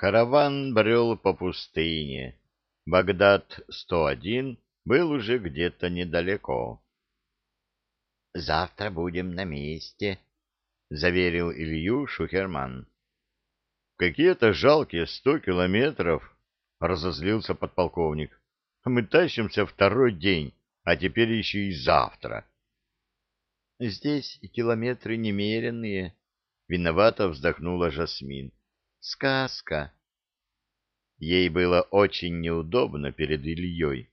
Караван брел по пустыне. Багдад-101 был уже где-то недалеко. «Завтра будем на месте», — заверил Илью Шухерман. «Какие-то жалкие сто километров», — разозлился подполковник. «Мы тащимся второй день, а теперь еще и завтра». «Здесь километры немеренные», — виновато вздохнула Жасмин. «Сказка». Ей было очень неудобно перед Ильей.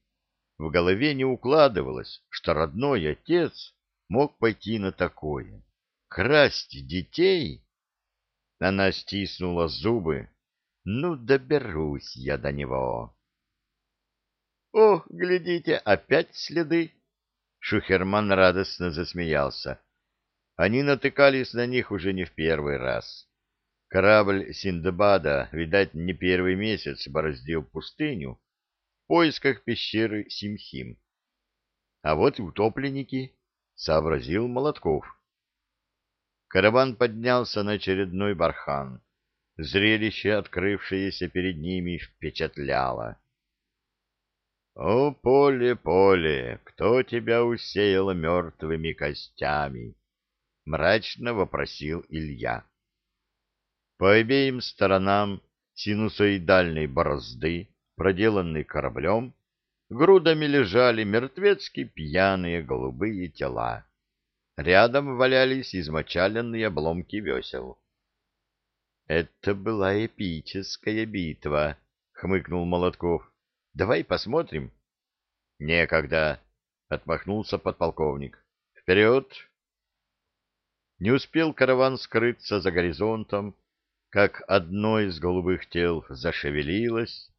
В голове не укладывалось, что родной отец мог пойти на такое. Красть детей? Она стиснула зубы. Ну, доберусь я до него. О, глядите, опять следы. Шухерман радостно засмеялся. Они натыкались на них уже не в первый раз. Корабль Синдбада, видать, не первый месяц бороздил пустыню в поисках пещеры Симхим. А вот и утопленники, — сообразил Молотков. Караван поднялся на очередной бархан. Зрелище, открывшееся перед ними, впечатляло. «О, поле, поле, кто тебя усеял мертвыми костями?» — мрачно вопросил Илья. По обеим сторонам синусоидальной борозды, проделанной кораблем, грудами лежали мертвецки пьяные голубые тела. Рядом валялись измочаленные обломки весел. «Это была эпическая битва», — хмыкнул Молотков. «Давай посмотрим». «Некогда», — отмахнулся подполковник. «Вперед!» Не успел караван скрыться за горизонтом, как одно из голубых тел зашевелилось,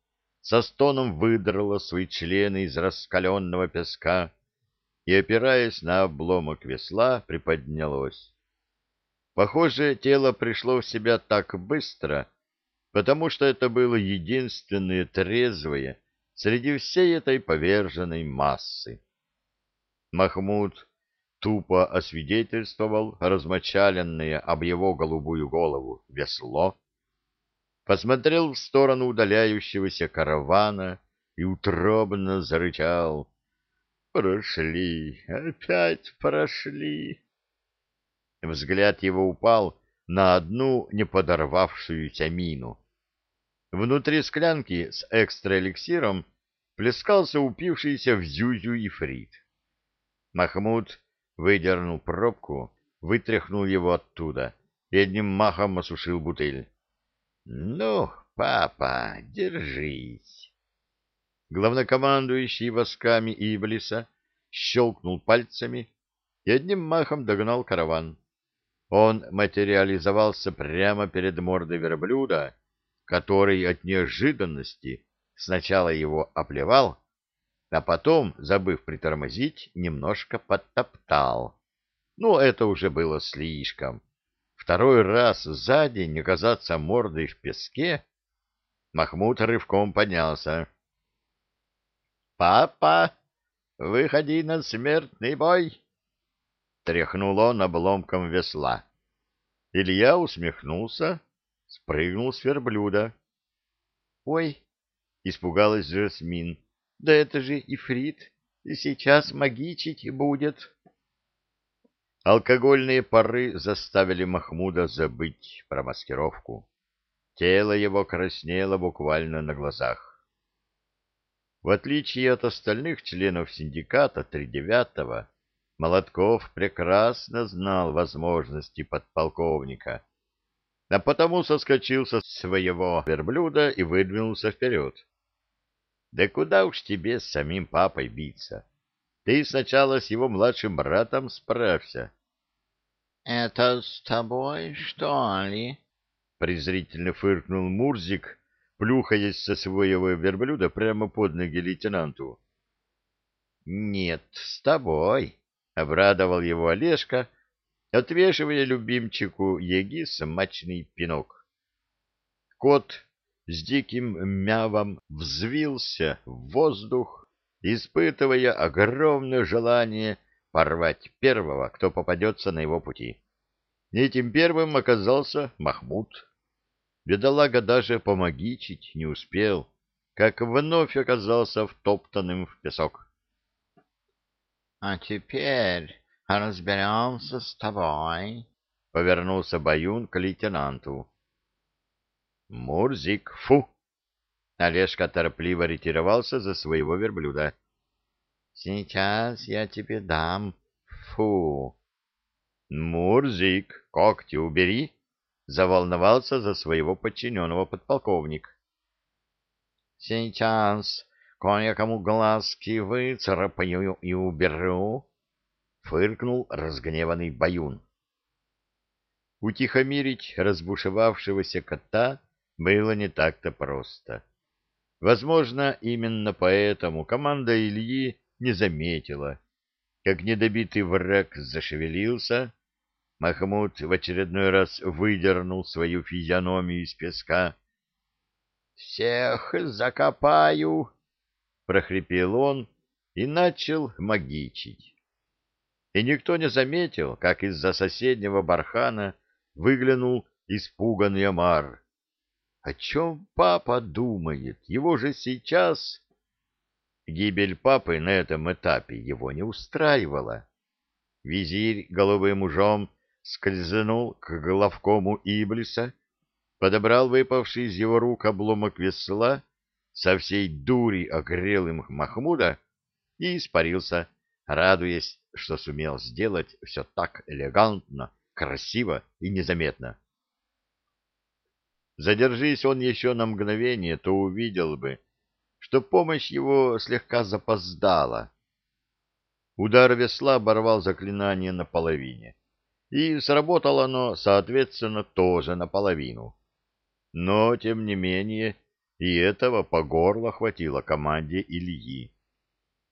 со стоном выдрало свои члены из раскаленного песка и, опираясь на обломок весла, приподнялось. Похоже, тело пришло в себя так быстро, потому что это было единственное трезвое среди всей этой поверженной массы. Махмуд тупо освидетельствовал размочаленное об его голубую голову весло, посмотрел в сторону удаляющегося каравана и утробно зарычал — Прошли, опять прошли. Взгляд его упал на одну неподорвавшуюся мину. Внутри склянки с экстра-эликсиром плескался упившийся в зюзю ифрит. Махмуд выдернул пробку, вытряхнул его оттуда и одним махом осушил бутыль. — Ну, папа, держись. Главнокомандующий восками Иблиса щелкнул пальцами и одним махом догнал караван. Он материализовался прямо перед мордой верблюда, который от неожиданности сначала его оплевал, а потом, забыв притормозить, немножко подтоптал. Ну, это уже было слишком. Второй раз за день оказаться мордой в песке Махмуд рывком поднялся. «Папа, выходи на смертный бой!» Тряхнул он обломком весла. Илья усмехнулся, спрыгнул с верблюда. «Ой!» — испугалась Жасмин. «Да это же ифрит, и сейчас магичить будет!» Алкогольные пары заставили Махмуда забыть про маскировку. Тело его краснело буквально на глазах. В отличие от остальных членов синдиката Тридевятого, Молотков прекрасно знал возможности подполковника, а потому соскочил со своего верблюда и выдвинулся вперед. Да куда уж тебе с самим папой биться? Ты сначала с его младшим братом справься. — Это с тобой, что ли? — презрительно фыркнул Мурзик, плюхаясь со своего верблюда прямо под ноги лейтенанту. — Нет, с тобой, — обрадовал его Олежка, отвешивая любимчику Еги смачный пинок. Кот с диким мявом взвился в воздух, испытывая огромное желание порвать первого, кто попадется на его пути. Этим первым оказался Махмуд. бедолага даже помогичить не успел, как вновь оказался втоптанным в песок. — А теперь разберемся с тобой, — повернулся Баюн к лейтенанту. — Мурзик, фу! Олежка торопливо ретировался за своего верблюда. — Сейчас я тебе дам, фу! — Мурзик, когти убери! — заволновался за своего подчиненного подполковник. — Сейчас кое-кому глазки выцарапаю и уберу, — фыркнул разгневанный Баюн. Утихомирить разбушевавшегося кота было не так-то просто. Возможно, именно поэтому команда Ильи не заметила, как недобитый враг зашевелился, Махмуд в очередной раз выдернул свою физиономию из песка. «Всех закопаю!» — прохрипел он и начал магичить. И никто не заметил, как из-за соседнего бархана выглянул испуганный Амар. О чем папа думает? Его же сейчас... Гибель папы на этом этапе его не устраивала. Визирь головым ужом скользнул к главкому Иблиса, подобрал выпавший из его рук обломок весла, со всей дури огрел им Махмуда и испарился, радуясь, что сумел сделать все так элегантно, красиво и незаметно. Задержись он еще на мгновение, то увидел бы, что помощь его слегка запоздала. Удар весла оборвал заклинание наполовине и сработало оно, соответственно, тоже наполовину. Но, тем не менее, и этого по горло хватило команде Ильи.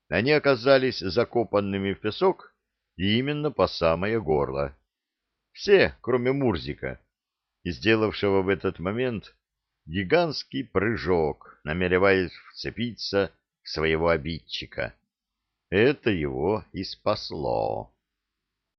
Они оказались закопанными в песок именно по самое горло. Все, кроме Мурзика, сделавшего в этот момент гигантский прыжок, намереваясь вцепиться в своего обидчика. Это его и спасло.